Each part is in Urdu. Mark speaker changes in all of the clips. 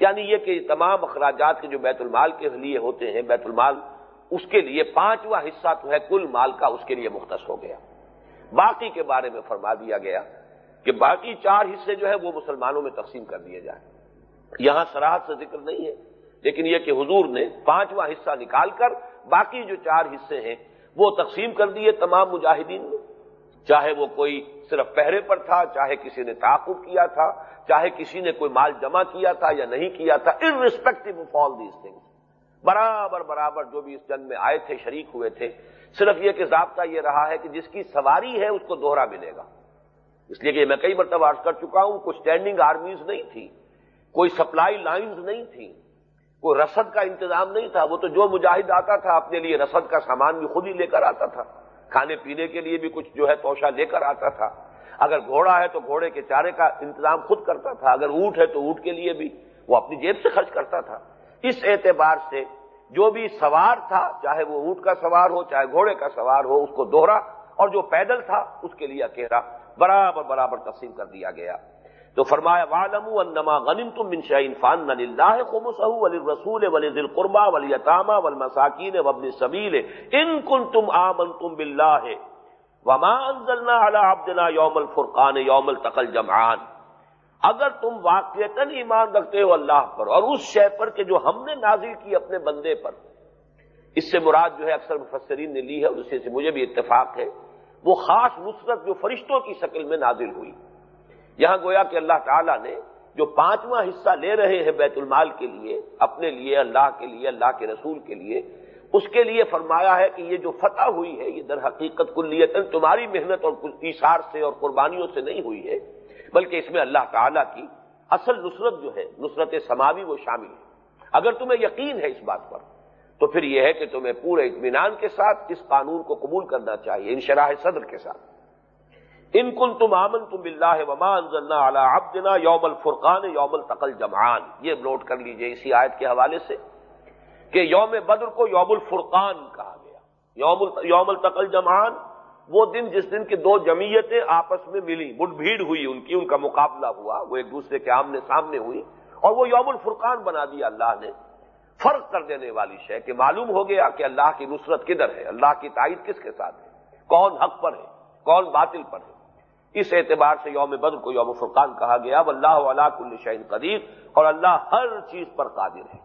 Speaker 1: یعنی یہ کہ تمام اخراجات کے جو بیت المال کے لیے ہوتے ہیں، بیت المال اس کے لیے پانچواں حصہ تو ہے کل مال کا، اس کے لیے مختص ہو گیا۔ باقی کے بارے میں فرما دیا گیا کہ باقی چار حصے جو ہے وہ مسلمانوں میں تقسیم کر دیے جائیں۔ یہاں سراحت سے ذکر نہیں ہے، لیکن یہ کہ حضور نے پانچواں حصہ نکال کر باقی جو چار حصے ہیں وہ تقسیم کر دیے تمام مجاہدین نے چاہے وہ کوئی صرف پہرے پر تھا، چاہے کسی نے تعاقب کیا تھا، چاہے کسی نے کوئی مال جمع کیا تھا یا نہیں کیا تھا irrespective of all these things برابر برابر جو بھی اس جنگ میں آئے تھے، شریک ہوئے تھے، صرف یہ کہ ضابطہ یہ رہا ہے کہ جس کی سواری ہے اس کو دوہرا ملے گا۔ اس لیے کہ میں کئی مرتبہ عرض کر چکا ہوں، کوئی اسٹینڈنگ آرمیز نہیں تھی، کوئی سپلائی لائنز نہیں تھی، کوئی رسد کا انتظام نہیں تھا۔ وہ تو جو مجاہد آتا تھا، اپنے لیے رسد کا سامان بھی خود ہی لے کر آتا تھا۔ کھانے پینے کے لیے بھی کچھ جو ہے توشا لے کر آتا تھا۔ اگر گھوڑا ہے تو گھوڑے کے چارے کا انتظام خود کرتا تھا، اگر اونٹ ہے تو اونٹ کے لیے بھی وہ اپنی جیب سے خرچ کرتا تھا۔ اس اعتبار سے جو بھی سوار تھا، چاہے وہ اونٹ کا سوار ہو، چاہے گھوڑے کا سوار ہو، اس کو دوہرا اور جو پیدل تھا، اس کے لیے اکیلا برابر برابر تقسیم کر دیا گیا۔ تو فرمایا والم انما غنم تم من شعین فان اللہ خمسہ ولی رسول ولی ذل قربا ولی اطامہ ول مساکین وبن سبیل ان کن تم آمن تم بلّہ وما انزلنا علی عبدنا یوم الفرقان یوم التقل جمعان اگر تم واقعتا ایمان رکھتے ہو اللہ پر اور اس شے پر کہ جو ہم نے نازل کی اپنے بندے پر اس سے مراد جو ہے اکثر مفسرین نے لی ہے اسے سے مجھے بھی اتفاق ہے وہ خاص نصرت جو فرشتوں کی شکل میں نازل ہوئی یہاں گویا کہ اللہ تعالیٰ نے جو پانچواں حصہ لے رہے ہیں بیت المال کے لیے، اپنے لیے، اللہ کے لیے، اللہ کے رسول کے لیے، اس کے لیے فرمایا ہے کہ یہ جو فتح ہوئی ہے، یہ در حقیقت کلیت تمہاری محنت اور اشار سے اور قربانیوں سے نہیں ہوئی ہے، بلکہ اس میں اللہ تعالیٰ کی اصل نصرت جو ہے، نصرت سماوی وہ شامل ہے۔ اگر تمہیں یقین ہے اس بات پر، تو پھر یہ ہے کہ تمہیں پورے اطمینان کے ساتھ اس قانون کو قبول کرنا چاہیے، ان شراہ صدر کے ساتھ۔ ان کن تم آمن تم بلّہ وما انزلنا اعلیٰ ابدنا یوم الفرقان یوم التقل جمان یہ نوٹ کر لیجیے اسی آیت کے حوالے سے کہ یوم بدر کو یوم الفرقان کہا گیا۔ یوم یوم التقل جمان وہ دن جس دن کی دو جمعیتیں آپس میں ملی، مٹ بھیڑ ہوئی ان کی، ان کا مقابلہ ہوا، وہ ایک دوسرے کے آمنے سامنے ہوئی اور وہ یوم الفرقان بنا دیا اللہ نے۔ فرق کر دینے والی شے کہ معلوم ہو گیا کہ اللہ کی نصرت کدھر ہے، اللہ کی تائید کس کے ساتھ ہے، کون حق پر ہے، کون باطل پر ہے۔ اس اعتبار سے یوم بدر کو یوم فرقان کہا گیا اب اللہ علا کل شعین قدیر، اور اللہ ہر چیز پر قادر ہے۔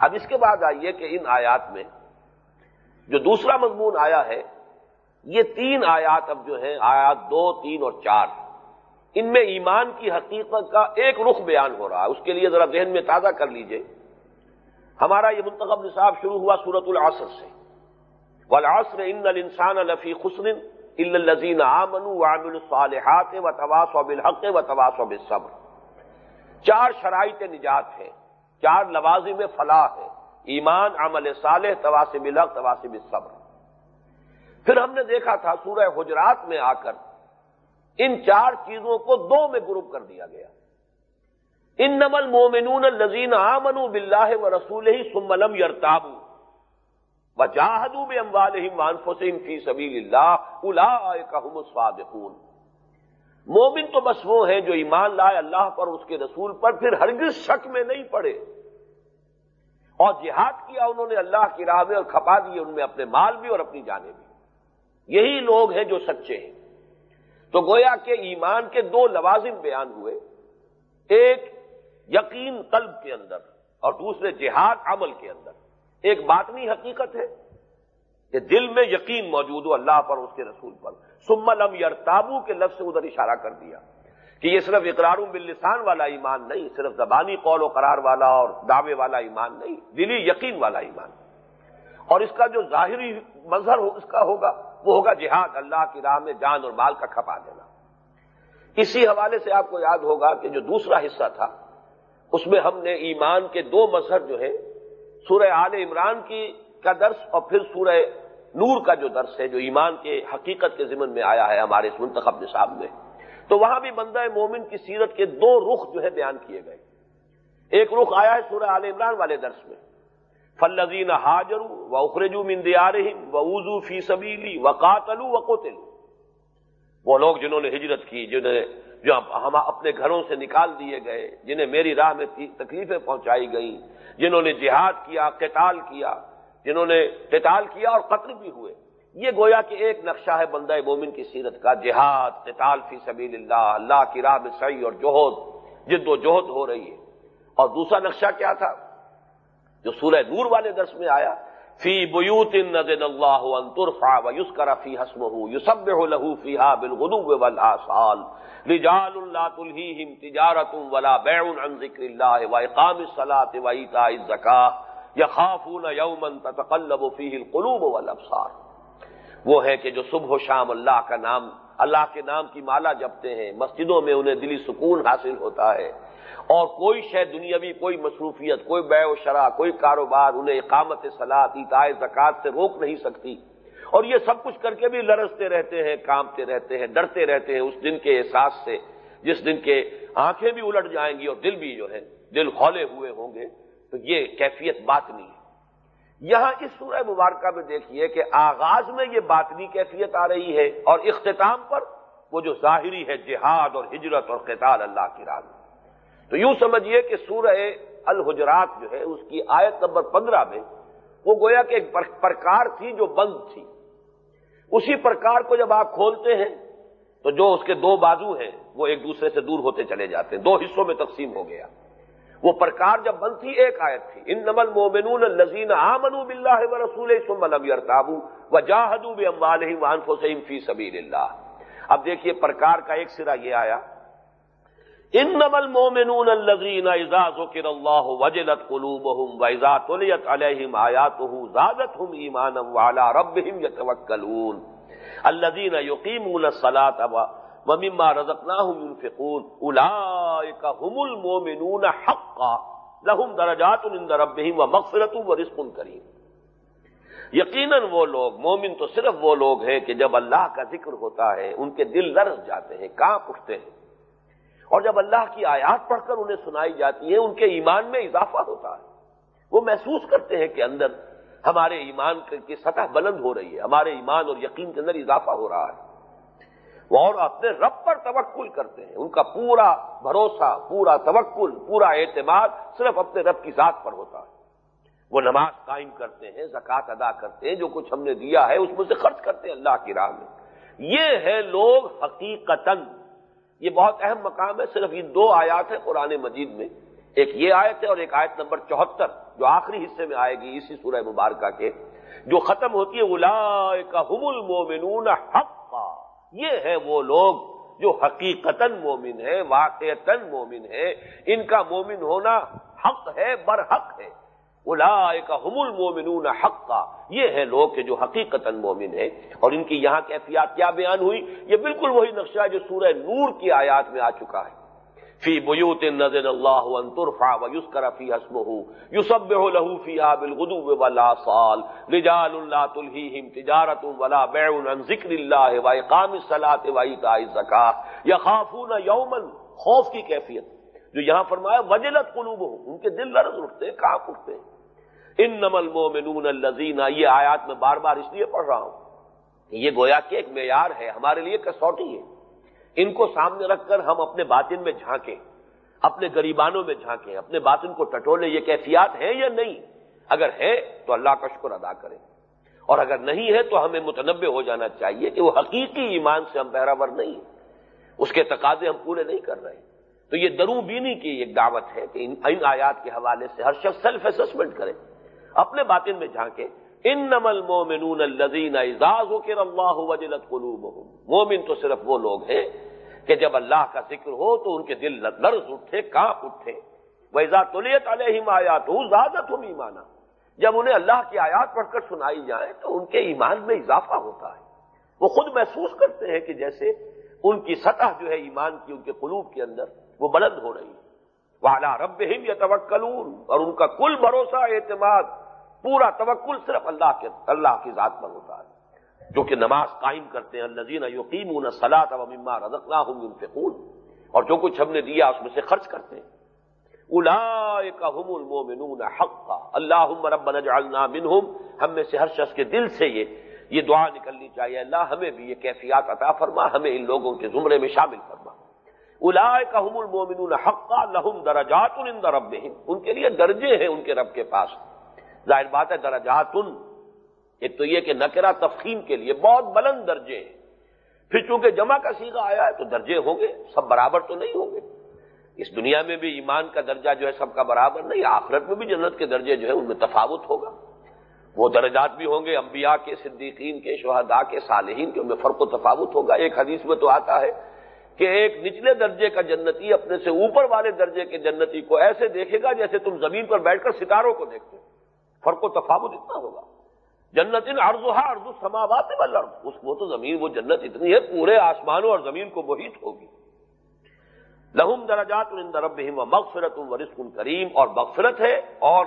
Speaker 1: اب اس کے بعد آئیے کہ ان آیات میں جو دوسرا مضمون آیا ہے، یہ تین آیات اب جو ہیں، آیات دو، تین اور چار، ان میں ایمان کی حقیقت کا ایک رخ بیان ہو رہا ہے۔ اس کے لیے ذرا ذہن میں تازہ کر لیجیے۔ ہمارا یہ منتخب نصاب شروع ہوا سورت العصر سے۔ والعصر ان الانسان لفی خسن الزین آمن وعمل الصالحات و تواس و بالحق و تواس و بالصبر۔ چار شرائط نجات ہیں، چار لوازم فلاح ہے ایمان، عمل صالح تواسب الحق تواسب الصبر پھر ہم نے دیکھا تھا سورہ حجرات میں آ کر ان چار چیزوں کو دو میں گروپ کر دیا گیا۔ ان نمل مومنون الزین آمن بلّہ و رسول ہی سملم یرتابو وجاہدو بے اموالہم وانفسہم فی سبیل اللہ اولئک الصادقون۔ مومن تو بس وہ ہیں جو ایمان لائے اللہ پر اس کے رسول پر، پھر ہرگز شک میں نہیں پڑے۔ اور جہاد کیا انہوں نے اللہ کی راہ میں اور کھپا دیے ان میں اپنے مال بھی اور اپنی جانے بھی۔ یہی لوگ ہیں جو سچے ہیں۔ تو گویا کہ ایمان کے دو لوازم بیان ہوئے۔ ایک یقین قلب کے اندر اور دوسرے جہاد عمل کے اندر۔ ایک باطنی حقیقت ہے کہ دل میں یقین موجود ہو اللہ پر اس کے رسول پر۔ سملم یرتابو کے لفظ سے ادھر اشارہ کر دیا کہ یہ صرف اقرار باللسان والا ایمان نہیں، صرف زبانی قول و قرار والا اور دعوے والا ایمان نہیں، دلی یقین والا ایمان۔ اور اس کا جو ظاہری مظہر اس کا ہوگا، وہ ہوگا جہاد، اللہ کی راہ میں جان اور مال کا کھپا دینا۔ اسی حوالے سے آپ کو یاد ہوگا کہ جو دوسرا حصہ تھا، اس میں ہم نے ایمان کے دو مظہر جو ہے سورہ آل عمران کی کا درس اور پھر سورہ نور کا جو درس ہے، جو ایمان کے حقیقت کے ضمن میں آیا ہے ہمارے اس منتخب نصاب میں۔ تو وہاں بھی بندہ مومن کی سیرت کے دو رخ جو ہے بیان کیے گئے۔ ایک رخ آیا ہے سورہ عال عمران والے درس میں۔ فلزین حاجر و اخرجو مندیار و اوزو فی سبیلی و قاتلو و کوتلو وہ لوگ جنہوں نے ہجرت کی، جنہیں جو ہم اپنے گھروں سے نکال دیے گئے، جنہیں میری راہ میں تکلیفیں پہنچائی گئیں، جنہوں نے جہاد کیا، قتال کیا، جنہوں نے قتال کیا اور قتل بھی ہوئے۔ یہ گویا کہ ایک نقشہ ہے بندہ مومن کی سیرت کا، جہاد، قتال فی سبیل اللہ اللہ کی راہ میں صحیح اور جوہد جد و جہد ہو رہی ہے۔ اور دوسرا نقشہ کیا تھا؟ جو سورہ نور والے درس میں آیا فی بیوت نزن اللہ ان ترفع و یسکر فی حسمہ یسبح له فیها بالغدو والآصال رجال لا تلہیہم تجارت ولا بیع عن ذکر اللہ و اقام الصلاة و ایتاء الزکاة یخافون یوما تتقلب فیہ القلوب والابصار وہ ہے کہ جو صبح و شام اللہ کا نام اللہ کے نام کی مالا جپتے ہیں، مسجدوں میں انہیں دلی سکون حاصل ہوتا ہے۔ اور کوئی شے دنیاوی، کوئی مصروفیت، کوئی بے و شرح کوئی کاروبار انہیں اقامت سلاد اتائے زکات سے روک نہیں سکتی۔ اور یہ سب کچھ کر کے بھی لرزتے رہتے ہیں، کامتے رہتے ہیں، ڈرتے رہتے ہیں اس دن کے احساس سے، جس دن کے آنکھیں بھی الٹ جائیں گی اور دل بھی جو ہے، دل کھولے ہوئے ہوں گے۔ تو یہ کیفیت بات نہیں ہے۔ یہاں اس سورہ مبارکہ میں دیکھیے کہ آغاز میں یہ باطنی کیفیت آ رہی ہے اور اختتام پر وہ جو ظاہری ہے، جہاد اور ہجرت اور قتال اللہ کی راہ تو یوں سمجھیے کہ سورہ الحجرات جو ہے، اس کی آیت نمبر پندرہ میں، وہ گویا کہ ایک پرکار تھی جو بند تھی۔ اسی پرکار کو جب آپ کھولتے ہیں، تو جو اس کے دو بازو ہیں، وہ ایک دوسرے سے دور ہوتے چلے جاتے ہیں، دو حصوں میں تقسیم ہو گیا۔ وہ پرکار جب بند تھی، ایک آیت تھی ان نمل مومنون الزین آمنو بلّہ و رسول سملم و جاہدو بے اموال وانفو سیم فی سبیل اللہ۔ اب دیکھیے پرکار کا ایک سرا یہ آیا۔ ان نمل مومنون الزین اعزاز ذکر اللہ وجلت قلوبہم و اذا تلیت علیہم آیاتہ زادتہم ایمانا وعلا ربہم یتوکلون الذین یقیمون الصلاة ومما رزقناهم ينفقون. اولئك هم المؤمنون حقا. لهم درجات عند ربهم ومغفرة ورزق كريم. یقیناً وہ لوگ، مومن تو صرف وہ لوگ ہیں کہ جب اللہ کا ذکر ہوتا ہے، ان کے دل لرز جاتے ہیں کہاں اٹھتے ہیں۔ اور جب اللہ کی آیات پڑھ کر انہیں سنائی جاتی ہیں، ان کے ایمان میں اضافہ ہوتا ہے۔ وہ محسوس کرتے ہیں کہ اندر ہمارے ایمان کی سطح بلند ہو رہی ہے، ہمارے ایمان اور یقین کے اندر اضافہ ہو رہا ہے۔ وہ اور اپنے رب پر توکل کرتے ہیں۔ ان کا پورا بھروسہ، پورا توکل، پورا اعتماد صرف اپنے رب کی ذات پر ہوتا ہے۔ وہ نماز قائم کرتے ہیں، زکوٰۃ ادا کرتے ہیں، جو کچھ ہم نے دیا ہے، اس میں سے خرچ کرتے ہیں اللہ کی راہ میں۔ یہ ہے لوگ حقیقت یہ بہت اہم مقام ہے، صرف یہ دو آیات ہیں قرآن مجید میں۔ ایک یہ آیت ہے اور ایک آیت نمبر چوہتر، جو آخری حصے میں آئے گی اسی سورہ مبارکہ کے۔ جو ختم ہوتی ہے الا کا حم المومنون یہ ہے وہ لوگ جو حقیقت مومن ہے واقع مومن ہے ان کا مومن ہونا حق ہے، برحق ہے۔ الا المومنون حق کا یہ ہے لوگ کہ جو حقیقت مومن ہے اور ان کی یہاں کیفیات کیا بیان ہوئی؟ یہ بالکل وہی نقشہ ہے جو سورہ نور کی آیات میں آ چکا ہے۔ فی بیوت نزل اللہ ان ترفع و یسکر فی اسمہ۔ یسبح له فیہا بالغدو والآصال رجال لا تلہیہم تجارت ولا بیع عن ذکر اللہ و اقام الصلاة و ایتاء الزکاة۔ یخافون یوما۔ خوف کی کیفیت۔ جو یہاں فرمایا، وجلت قلوبہم۔ ان کے دل لرز اٹھتے ہیں کہاں اٹھتے۔ ہیں انما المؤمنون الذین، یہ آیات میں بار بار اس لیے پڑھ رہا ہوں یہ گویا کہ ایک معیار ہے، ہمارے لیے کسوٹی ہے۔ ان کو سامنے رکھ کر ہم اپنے باطن میں جھانکیں، اپنے گریبانوں میں جھانکیں، اپنے باطن کو ٹٹولے یہ کیفیات ہیں یا نہیں؟ اگر ہے تو اللہ کا شکر ادا کریں۔ اور اگر نہیں ہے تو ہمیں متنوع ہو جانا چاہیے کہ وہ حقیقی ایمان سے ہم پیراور نہیں اس کے تقاضے ہم پورے نہیں کر رہے۔ تو یہ درو بینی کی ایک دعوت ہے کہ ان آیات کے حوالے سے ہر شخص سیلف اسسمنٹ کرے۔ اپنے باطن میں جھانکے۔ ان نمل مومنون الزین اعزاز ہو کے اللہ وجلت مومن تو صرف وہ لوگ ہیں کہ جب اللہ کا ذکر ہو تو ان کے دل لرز اٹھے، کانپ اٹھے۔ ویزا تولیت علیہم آیات ہوں زیادہ تم ایمانا جب انہیں اللہ کی آیات پڑھ کر سنائی جائے تو ان کے ایمان میں اضافہ ہوتا ہے۔ وہ خود محسوس کرتے ہیں کہ جیسے ان کی سطح جو ہے ایمان کی، ان کے قلوب کے اندر وہ بلند ہو رہی ہے۔ والا رب یا توکلون اور ان کا کل بھروسہ، اعتماد پورا توکل صرف اللہ کے، اللہ کی ذات پر ہوتا ہے۔ جو کہ نماز قائم کرتے ہیں الزین یقین سلاط و مما رضقنا ہوں اور جو کچھ ہم نے دیا، اس میں سے خرچ کرتے ہیں۔ الا حقا۔ اللہ ربنا جعلنا منہم۔ ہم میں سے ہر شخص کے دل سے یہ یہ دعا نکلنی چاہیے۔ اللہ ہمیں بھی یہ کیفیات عطا فرما، ہمیں ان لوگوں کے زمرے میں شامل فرما۔ الا کام المومن حقا۔ لہم درجات رب ان کے لیے درجے ہیں ان کے رب کے پاس۔ ظاہر بات ہے درجات ایک تو یہ کہ نکرا تفخیم کے لیے بہت بلند درجے ہیں۔ پھر چونکہ جمع کا سیگا آیا ہے تو درجے ہوں گے، سب برابر تو نہیں ہوں گے۔ اس دنیا میں بھی ایمان کا درجہ جو ہے سب کا برابر نہیں، آخرت میں بھی جنت کے درجے جو ہے ان میں تفاوت ہوگا۔ وہ درجات بھی ہوں گے، انبیاء کے، صدیقین کے، شہداء کے، صالحین کے، ان میں فرق و تفاوت ہوگا۔ ایک حدیث میں تو آتا ہے کہ ایک نچلے درجے کا جنتی اپنے سے اوپر والے درجے کے جنتی کو ایسے دیکھے گا جیسے تم زمین پر بیٹھ کر ستاروں کو دیکھتے فرق و تفاوت اتنا ہوگا۔ جنت ان ارضا ارض سماوات اس وہ تو زمین، وہ جنت اتنی ہے، پورے آسمانوں اور زمین کو محیط ہوگی۔ لہم درجات و مغفرت و رسق کریم۔ اور مغفرت ہے اور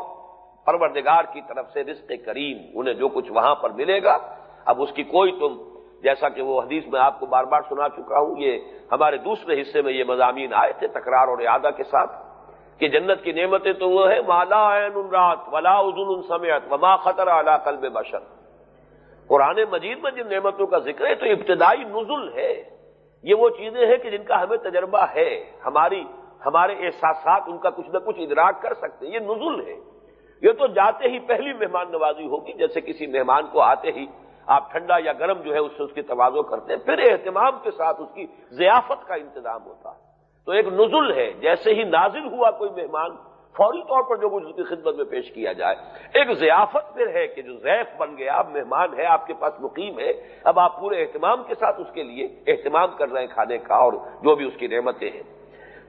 Speaker 1: پروردگار کی طرف سے رزق کریم۔ انہیں جو کچھ وہاں پر ملے گا۔ اب اس کی کوئی تم، جیسا کہ وہ حدیث میں آپ کو بار بار سنا چکا ہوں، یہ ہمارے دوسرے حصے میں یہ مضامین آئے تھے تکرار اور اعادہ کے ساتھ۔ کہ جنت کی نعمتیں تو وہ ہے مالا رات، ولا ازن سمیت وما خطر اعلیٰ قلب بشر۔ قرآن مجید میں جن نعمتوں کا ذکر ہے، تو ابتدائی نزل ہے۔ یہ وہ چیزیں ہیں کہ جن کا ہمیں تجربہ ہے۔ ہماری، ہمارے احساسات ان کا کچھ نہ کچھ ادراک کر سکتے ہیں۔ یہ نزل ہے۔ یہ تو جاتے ہی پہلی مہمان نوازی ہوگی، جیسے کسی مہمان کو آتے ہی آپ ٹھنڈا یا گرم جو ہے، اس سے اس کی توازو کرتے ہیں۔ پھر اہتمام کے ساتھ اس کی ضیافت کا انتظام ہوتا ہے۔ تو ایک نزل ہے، جیسے ہی نازل ہوا کوئی مہمان، فوری طور پر جو کچھ اس کی خدمت میں پیش کیا جائے۔ ایک ضیافت پھر ہے کہ جو ضیف بن گیا، اب مہمان ہے، آپ کے پاس مقیم ہے، اب آپ پورے اہتمام کے ساتھ اس کے لیے اہتمام کر رہے ہیں کھانے کا اور جو بھی اس کی نعمتیں ہیں۔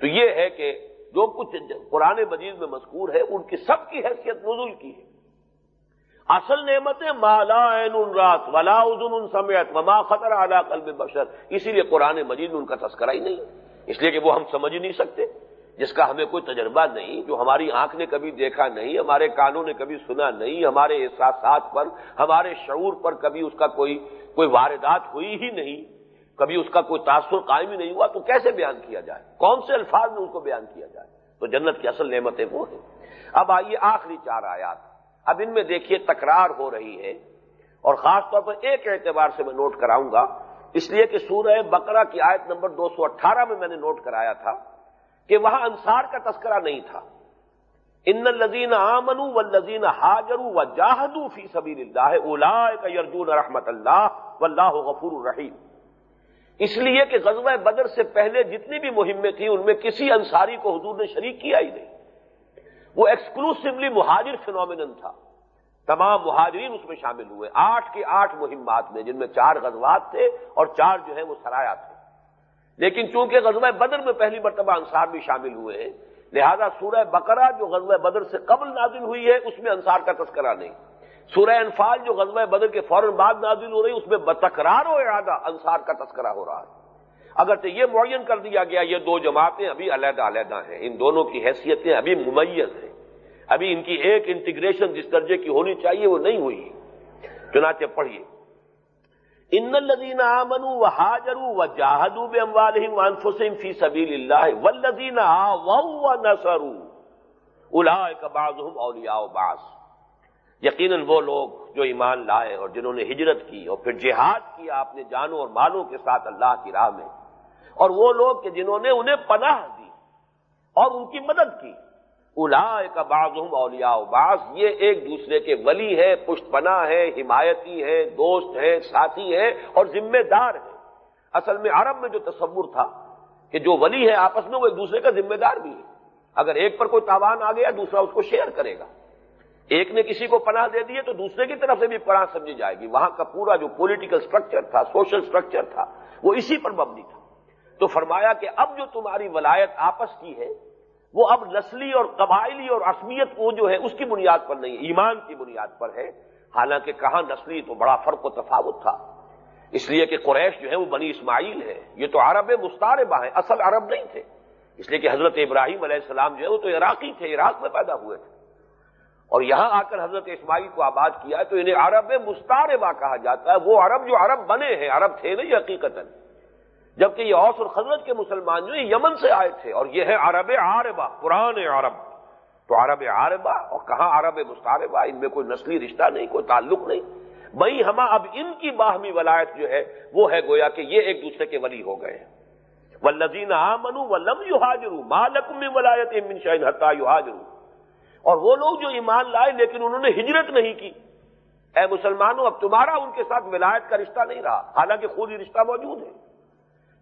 Speaker 1: تو یہ ہے کہ جو کچھ قرآن مجید میں مذکور ہے، ان کی سب کی حیثیت نزول کی ہے۔ اصل نعمتیں مالا رات ولا ادن سمیت وما خطر اعلیٰ قلب بشر۔ اسی لیے قرآن مجید میں ان کا تذکرہ ہی نہیں۔ اس لیے کہ وہ ہم سمجھ نہیں سکتے، جس کا ہمیں کوئی تجربہ نہیں، جو ہماری آنکھ نے کبھی دیکھا نہیں، ہمارے کانوں نے کبھی سنا نہیں، ہمارے احساسات پر، ہمارے شعور پر کبھی اس کا کوئی کوئی واردات ہوئی ہی نہیں، کبھی اس کا کوئی تاثر قائم ہی نہیں ہوا، تو کیسے بیان کیا جائے؟ کون سے الفاظ میں اس کو بیان کیا جائے؟ تو جنت کی اصل نعمتیں وہ ہیں۔ اب آئیے آخری چار آیات۔ اب ان میں دیکھیے تکرار ہو رہی ہے، اور خاص طور پر ایک اعتبار سے میں نوٹ کراؤں گا۔ اس لیے کہ سورہ بقرہ کی آیت نمبر دو سو اٹھارہ میں میں نے نوٹ کرایا تھا کہ وہاں انصار کا تذکرہ نہیں تھا۔ ان لذین آمن و لذین حاجر و جاہدو فی سبیل اللہ اولا یرجون رحمت اللہ و اللہ غفور الرحیم۔ اس لیے کہ غزوہ بدر سے پہلے جتنی بھی مہمیں تھیں، ان میں کسی انصاری کو حضور نے شریک کیا ہی نہیں۔ وہ ایکسکلوسولی مہاجر فنومین تھا۔ تمام مہاجرین اس میں شامل ہوئے۔ آٹھ کے آٹھ مہمات میں، جن میں چار غزوات تھے اور چار جو ہے وہ سرایا تھے۔ لیکن چونکہ غزوہ بدر میں پہلی مرتبہ انصار بھی شامل ہوئے ہیں لہذا سورہ بقرہ جو غزوہ بدر سے قبل نازل ہوئی ہے، اس میں انصار کا تذکرہ نہیں۔ سورہ انفال جو غزوہ بدر کے فوراً بعد نازل ہو رہی اس میں بتکرار و ارادہ انصار کا تذکرہ ہو رہا ہے۔ اگرچہ یہ معین کر دیا گیا، یہ دو جماعتیں ابھی علیحدہ علیحدہ ہیں۔ ان دونوں کی حیثیتیں ابھی ممیز ہیں۔ ابھی ان کی ایک انٹیگریشن جس درجے کی ہونی چاہیے وہ نہیں ہوئی۔ چنانچہ پڑھیے۔ ان الدین آمن و حاجر و جاہدو بے وانفسم فی سبیل اللہ ولدین نسرو الا بعض۔ باس یقیناً وہ لوگ جو ایمان لائے اور جنہوں نے ہجرت کی اور پھر جہاد کیا اپنے جانوں اور مالوں کے ساتھ اللہ کی راہ میں۔ اور وہ لوگ کہ جنہوں نے انہیں پناہ دی اور ان کی مدد کی۔ الا کا بعض بعض یہ ایک دوسرے کے ولی ہے پشت پناہ ہے حمایتی ہے دوست ہے ساتھی ہے اور ذمہ دار ہے اصل میں عرب میں جو تصور تھا کہ جو ولی ہے آپس میں وہ ایک دوسرے کا ذمہ دار بھی ہے۔ اگر ایک پر کوئی تاوان آ گیا، دوسرا اس کو شیئر کرے گا۔ ایک نے کسی کو پناہ دے دی تو دوسرے کی طرف سے بھی پناہ سمجھی جائے گی۔ وہاں کا پورا جو پولیٹیکل سٹرکچر تھا سوشل سٹرکچر تھا، وہ اسی پر مبنی تھا۔ تو فرمایا کہ اب جو تمہاری ولایت آپس کی ہے وہ اب نسلی اور قبائلی اور عصمیت وہ جو ہے اس کی بنیاد پر نہیں ایمان کی بنیاد پر ہے۔ حالانکہ کہاں نسلی تو بڑا فرق و تفاوت تھا۔ اس لیے کہ قریش جو ہے وہ بنی اسماعیل ہے۔ یہ تو عرب مستاربہ ہیں، اصل عرب نہیں تھے۔ اس لیے کہ حضرت ابراہیم علیہ السلام جو ہے وہ تو عراقی تھے، عراق میں پیدا ہوئے تھے۔ اور یہاں آ کر حضرت اسماعیل کو آباد کیا تو انہیں عرب مستاربہ کہا جاتا ہے۔ وہ عرب جو عرب بنے ہیں، عرب تھے نہیں حقیقت جبکہ یہ اوس اور خزرت کے مسلمان جو یمن سے آئے تھے اور یہ ہے عرب عاربہ، قرآن عرب۔ تو عرب عاربہ، اور کہاں عرب مستاربہ ان میں کوئی نسلی رشتہ نہیں، کوئی تعلق نہیں۔ بھائی ہما، اب ان کی باہمی ولایت جو ہے، وہ ہے گویا کہ یہ ایک دوسرے کے ولی ہو گئے و لذین و لم یو حاجرو مالکم ولایت امن شاہین حتہ یو اور وہ لوگ جو ایمان لائے، لیکن انہوں نے ہجرت نہیں کی۔ اے مسلمانوں، اب تمہارا ان کے ساتھ ولایت کا رشتہ نہیں رہا، حالانکہ خود ہی رشتہ موجود ہے۔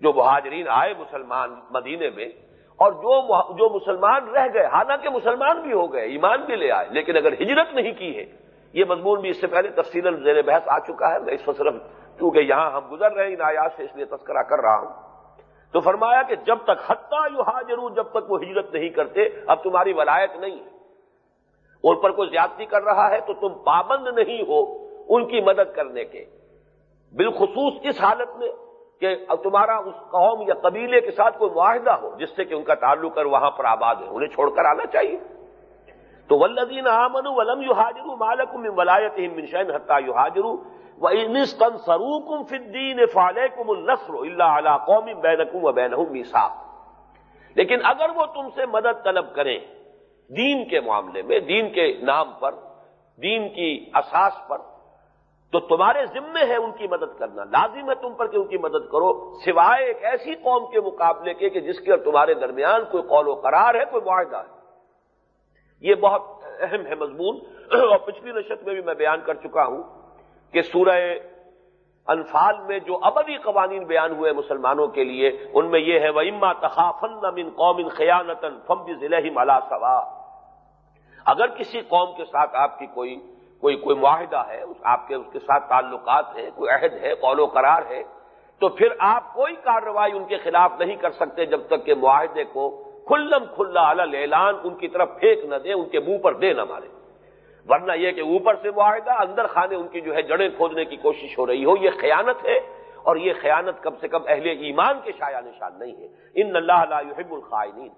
Speaker 1: جو مہاجرین آئے مسلمان مدینے میں اور جو جو مسلمان رہ گئے، حالانکہ مسلمان بھی ہو گئے، ایمان بھی لے آئے، لیکن اگر ہجرت نہیں کی ہے، یہ مضمون بھی اس سے پہلے تفصیل زیر بحث آ چکا ہے، میں اس وقت صرف کیونکہ یہاں ہم گزر رہے ہیں، ان آیات سے اس لیے تذکرہ کر رہا ہوں۔ تو فرمایا کہ جب تک حتہ یو حاجروں جب تک وہ ہجرت نہیں کرتے، اب تمہاری ولایت نہیں ہے۔ ان پر کوئی زیادتی کر رہا ہے تو تم پابند نہیں ہو ان کی مدد کرنے کے۔ بالخصوص اس حالت میں کہ تمہارا اس قوم یا قبیلے کے ساتھ کوئی معاہدہ ہو جس سے کہ ان کا تعلق کر وہاں پر آباد ہے، انہیں چھوڑ کر آنا چاہیے۔ تو ولدین امن ولم یو حاجر مالکم ولایت منشین حتہ یو حاجر و انسطن سروکم فدین فالحکم النسر اللہ علیہ قوم بینکم و بین میساک لیکن اگر وہ تم سے مدد طلب کریں دین کے معاملے میں، دین کے نام پر، دین کی اساس پر تو تمہارے ذمے ہے ان کی مدد کرنا، لازم ہے تم پر کہ ان کی مدد کرو، سوائے ایک ایسی قوم کے مقابلے کے کہ جس کے اور تمہارے درمیان کوئی قول و قرار ہے، کوئی معاہدہ ہے۔ یہ بہت اہم ہے مضمون۔ اور پچھلی نشت میں بھی میں بیان کر چکا ہوں کہ سورہ انفال میں جو ابدی قوانین بیان ہوئے مسلمانوں کے لیے، ان میں یہ ہے وہ اما تخافن من قوم خیانتن فم ضلع ہی ملا سوا اگر کسی قوم کے ساتھ آپ کی کوئی کوئی کوئی معاہدہ ہے آپ کے، اس کے ساتھ تعلقات ہیں، کوئی عہد ہے، قول و قرار ہے، تو پھر آپ کوئی کارروائی ان کے خلاف نہیں کر سکتے جب تک کہ معاہدے کو کھلم کھلا اعلان ان کی طرف پھینک نہ دیں ان کے منہ پر دے نہ مارے۔ ورنہ یہ کہ اوپر سے معاہدہ، اندر خانے ان کی جو ہے جڑیں کھودنے کی کوشش ہو رہی ہو، یہ خیانت ہے، اور یہ خیانت کم سے کم اہل ایمان کے شاع نشان نہیں ہے۔ ان اللہ يحب الخائنین۔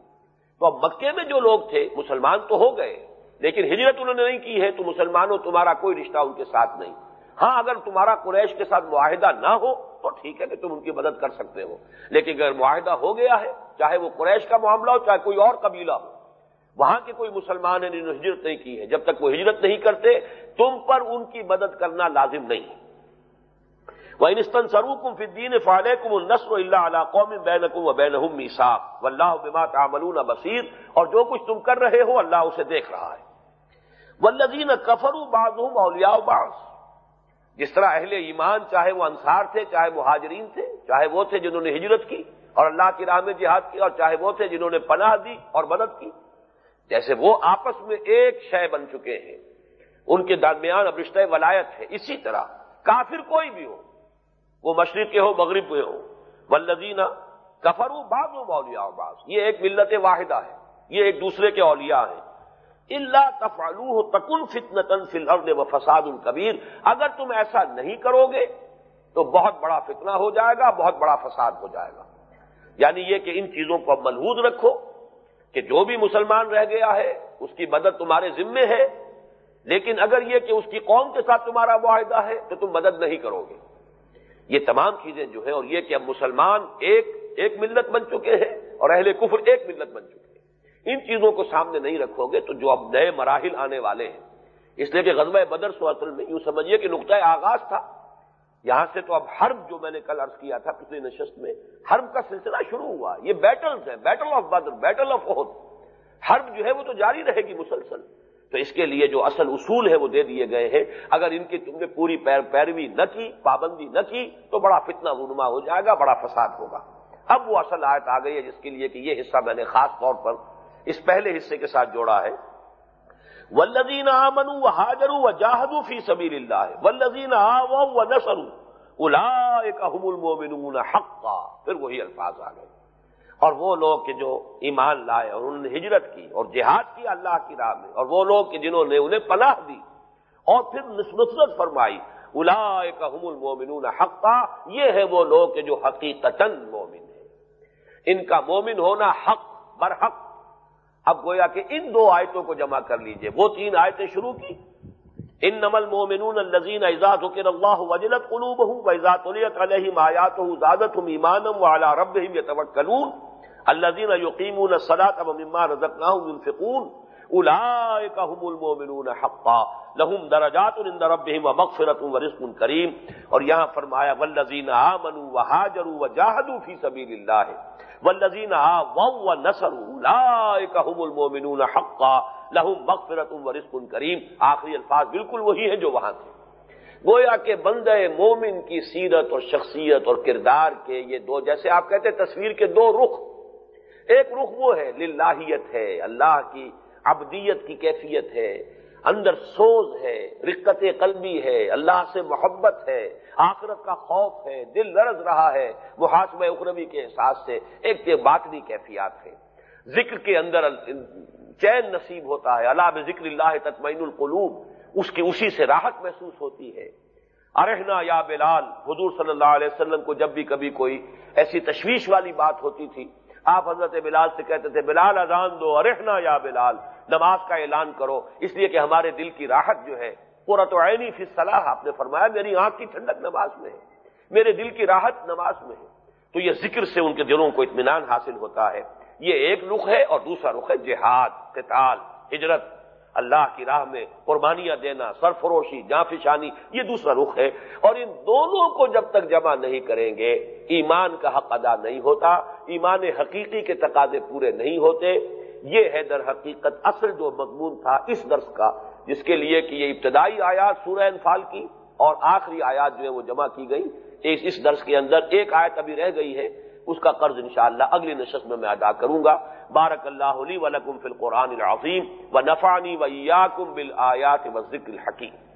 Speaker 1: تو اب مکے میں جو لوگ تھے، مسلمان تو ہو گئے۔ لیکن ہجرت انہوں نے نہیں کی ہے تو مسلمانوں تمہارا کوئی رشتہ ان کے ساتھ نہیں۔ ہاں اگر تمہارا قریش کے ساتھ معاہدہ نہ ہو تو ٹھیک ہے کہ تم ان کی مدد کر سکتے ہو۔ لیکن اگر معاہدہ ہو گیا ہے، چاہے وہ قریش کا معاملہ ہو، چاہے کوئی اور قبیلہ ہو، وہاں کے کوئی مسلمان ہیں جنہوں نے ہجرت نہیں کی ہے۔ جب تک وہ ہجرت نہیں کرتے، تم پر ان کی مدد کرنا لازم نہیں۔ وہ انستن سروکم فدین فالح کم النسر اللہ علیہ قوم بین و بین میساک و اللہ بما تعملون بصیر اور جو کچھ تم کر رہے ہو، اللہ اسے دیکھ رہا ہے۔ ولدین کفرو بعض اولیاء بعض۔ جس طرح اہل ایمان چاہے وہ انصار تھے، چاہے مہاجرین تھے، چاہے وہ تھے جنہوں نے ہجرت کی اور اللہ کی راہ میں جہاد کی اور چاہے وہ تھے جنہوں نے پناہ دی اور مدد کی۔ جیسے وہ آپس میں ایک شے بن چکے ہیں۔ ان کے درمیان اب رشتہ ولایت ہے۔ اسی طرح کافر کوئی بھی ہو، وہ مشرق کے ہو، مغرب کے ہو۔ ولدینہ کفرو بعض و مولیا بعض۔ یہ ایک ملت واحدہ ہے۔ یہ ایک دوسرے کے اولیاء ہیں۔ اللہ تفالو تکن فتن فل و فساد القبیر اگر تم ایسا نہیں کرو گے تو بہت بڑا فتنہ ہو جائے گا، بہت بڑا فساد ہو جائے گا۔ یعنی یہ کہ ان چیزوں کو ملحوظ رکھو کہ جو بھی مسلمان رہ گیا ہے، اس کی مدد تمہارے ذمے ہے۔ لیکن اگر یہ کہ اس کی قوم کے ساتھ تمہارا معاہدہ ہے تو تم مدد نہیں کرو گے۔ یہ تمام چیزیں جو ہیں اور یہ کہ اب مسلمان ایک ایک ملت بن چکے ہیں اور اہل کفر ایک ملت بن چکے ہیں۔ ان چیزوں کو سامنے نہیں رکھو گے تو جو اب نئے مراحل آنے والے ہیں۔ اس لیے کہ غزوہ بدر سو اصل میں یوں سمجھیے کہ نقطۂ آغاز تھا۔ یہاں سے تو اب حرب جو میں نے کل عرض کیا تھا پچھلی نشست میں، حرب کا سلسلہ شروع ہوا۔ یہ بیٹلز ہیں battle of Badr battle of Uhud حرب جو ہے وہ تو جاری رہے گی مسلسل۔ تو اس کے لیے جو اصل اصول ہے وہ دے دیے گئے ہیں۔ اگر ان کی تم نے پوری پیروی نہ کی، پابندی نہ کی، تو بڑا فتنہ رونما ہو جائے گا، بڑا فساد ہوگا۔ اب وہ اصل آیت آ گئی ہے جس کے لیے کہ یہ حصہ میں نے خاص طور پر اس پہلے حصے کے ساتھ جوڑا ہے۔ ولدین آمنو و حاجر و جاہدو فی سبیل اللہ ولدین آو و نسرو الا المومنون حقا۔ پھر وہی الفاظ آ گئے۔ اور وہ لوگ کہ جو ایمان لائے اور انہوں نے ہجرت کی اور جہاد کی اللہ کی راہ میں، اور وہ لوگ کہ جنہوں نے انہیں پناہ دی اور پھر نصرت فرمائی الا المومنون حقا۔ یہ ہے وہ لوگ کہ جو حقیقت مومن ہے ان کا مومن ہونا حق، برحق۔ اب گویا کہ ان دو آیتوں کو جمع کر لیجیے۔ وہ تین آیتیں شروع کی۔ ان نمل مومنون الزین اعزاز حکر اللہ وجلت قلوب ہوں وزاد علیہ آیات ہوں زادت ہوں ایمانم و اعلیٰ رب یہ الزین یقین الصلاط اب مما رزق نہ فکون اولئک هم المؤمنون حقا۔ لهم درجات عند ربهم ومغفرۃ ورزق کریم۔ اور یہاں فرمایا، والذین آمنوا وهاجروا وجاهدوا في سبيل الله والذین آووا ونصروا اولئک هم المؤمنون حقا، لهم مغفرۃ ورزق کریم۔ آخری الفاظ بالکل وہی ہیں جو وہاں تھے۔ گویا کہ بندہ مومن کی سیرت اور شخصیت اور کردار کے یہ دو، جیسے آپ کہتے ہیں، تصویر کے دو رخ۔ ایک رخ وہ ہے، للہیت ہے، اللہ کی ابدیت کی کیفیت ہے۔ اندر سوز ہے، رقت قلبی ہے، اللہ سے محبت ہے، آخرت کا خوف ہے، دل لرز رہا ہے۔ محاسمہ اخروی کے احساس سے ایک یہ باطنی کیفیات ہے ذکر کے اندر چین نصیب ہوتا ہے۔ اللہ ذکر اللہ تطمین القلوب۔ اس کی اسی سے راحت محسوس ہوتی ہے۔ ارحنا یا بلال، حضور صلی اللہ علیہ وسلم کو جب بھی کبھی کوئی ایسی تشویش والی بات ہوتی تھی آپ حضرت بلال سے کہتے تھے، بلال اذان دو، ارحنا یا بلال، نماز کا اعلان کرو، اس لیے کہ ہمارے دل کی راحت جو ہے پورا عینی فی صلاح آپ نے فرمایا، میری آنکھ کی ٹھنڈک نماز میں ہے، میرے دل کی راحت نماز میں ہے، تو یہ ذکر سے ان کے دلوں کو اطمینان حاصل ہوتا ہے، یہ ایک رخ ہے اور دوسرا رخ ہے جہاد، قتال، ہجرت اللہ کی راہ میں قربانیاں دینا، سرفروشی جاں فشانی یہ دوسرا رخ ہے۔ اور ان دونوں کو جب تک جمع نہیں کریں گے، ایمان کا حق ادا نہیں ہوتا، ایمان حقیقی کے تقاضے پورے نہیں ہوتے۔ یہ ہے در حقیقت اصل جو مضمون تھا اس درس کا، جس کے لیے کہ یہ ابتدائی آیات سورہ انفال کی اور آخری آیات جو ہے وہ جمع کی گئی۔ اس درس کے اندر ایک آیت ابھی رہ گئی ہے۔ اس کا قرض انشاءاللہ اگلی نشست میں میں ادا کروں گا۔ بارک اللہ علی ولکم فی القرآن العظیم و نفانی و بالآیات و ذکر الحکیم۔